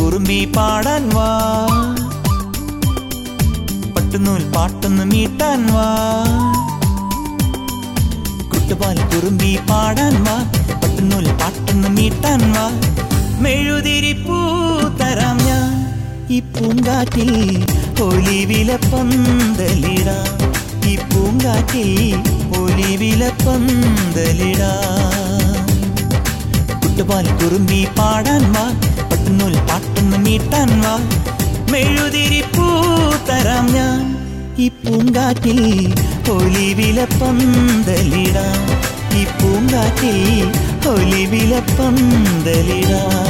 കുറുമ്പി പാടാൻ വാ. പട്ടുനൂൽ പാട്ടൊന്ന് മീട്ടാൻ വാ. കുട്ടുപാൽ കുറുമ്പി പാടാൻ വാ. പാട്ടൊന്ന് മീട്ടാൻ വാ. മെഴുതിരി പൂ തരാം ഞാൻ. ഈ പൂങ്കാറ്റിൽ ഒലിവില പന്തലിടാം. ഈ പൂങ്കാറ്റിൽ ഒലിവില പന്തലിടാം. കുട്ടുപാൽ കുറുമ്പി പാടാൻ വാ. പട്ടുനൂൽ പാട്ടൊന്ന് മീട്ടാൻ വാ. മെഴുതിരി പൂ തരാം ഞാൻ. ഈ പൂങ്കാറ്റിൽ ഒലിവില പന്തലിടാം. പൂങ്കാറ്റിൽ ഒലിവില പന്തലിടാം.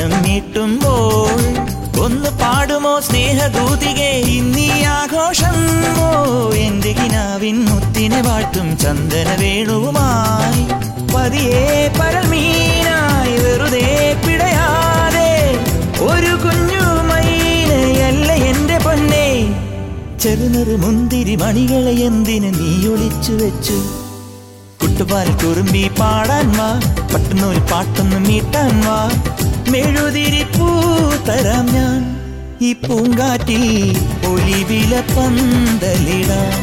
ഗാനം നീട്ടുമ്പോൾ ഒന്ന് പാടുമോ സ്നേഹദൂതികെ ഇന്നി ആഘോഷം ഓ എന്റെ കിനാവിൻ മുത്തിനെ വാഴ്ത്തും ചന്ദന വേണുവുമായി പതിയെ പരമീനായി വെറുതെ പിടയാതെ ഒരു കുഞ്ഞു മൈനയല്ല എന്റെ പൊന്നെ? ചെറുനറു മുന്തിരി മണികളെ എന്തിന് നീ ഒളിച്ചു വെച്ചു? കുട്ടുപാൽ കുറുമ്പി പാടാൻ വാ പട്ടുനൂൽ പാട്ടൊന്നും മീട്ടാൻ വാ. മെഴുതിരി പൂ തരാം ഞാൻ. ഈ പൂങ്കാറ്റിൽ ഒലിവില പന്തലിടാം.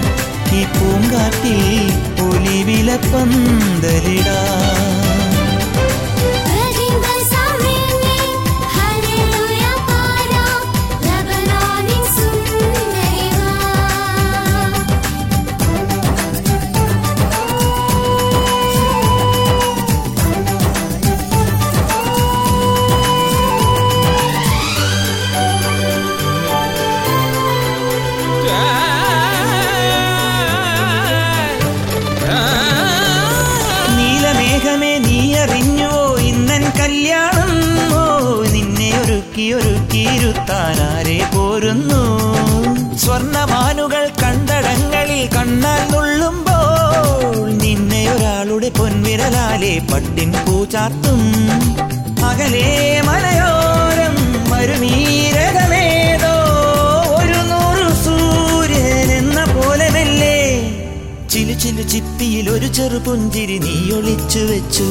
ഈ പൂങ്കാറ്റിൽ ഒലിവില പന്തലിടാം. കല്യാണം. നിന്നെ ഒരുക്കി ഒരുക്കിയിരുത്താനാരെ പോരുന്നു? സ്വർണമാനുകൾ കണ്ടടങ്ങളിൽ കണ്ണാൽ നുള്ളുമ്പോൾ നിന്നെ ഒരാളുടെ പൊൻവിരലാലെ പട്ടിൻ പൂചാർത്തും അകലെ മലയോരം മരുനീരകമേതോ ഒരു നൂറ് സൂര്യൻ എന്ന പോലെ മെല്ലേ ചിലു ചിലു ചിപ്പിയിൽ ഒരു ചെറുപുഞ്ചിരി നീ ഒളിച്ചു വെച്ചു.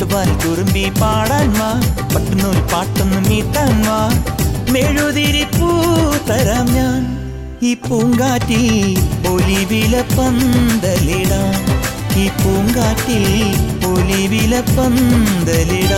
കുട്ടുപാൽ കുറുമ്പി പാടാൻ വാ. പട്ടുനൂൽ പാട്ടൊന്ന് മീട്ടാൻ മെഴുതിരി പൂ തരാം ഞാൻ. ഈ പൂങ്കാറ്റിൽ ഒലിവില പന്തലിടാം. ഈ പൂങ്കാറ്റിൽ ഒലിവില പന്തലിടാം.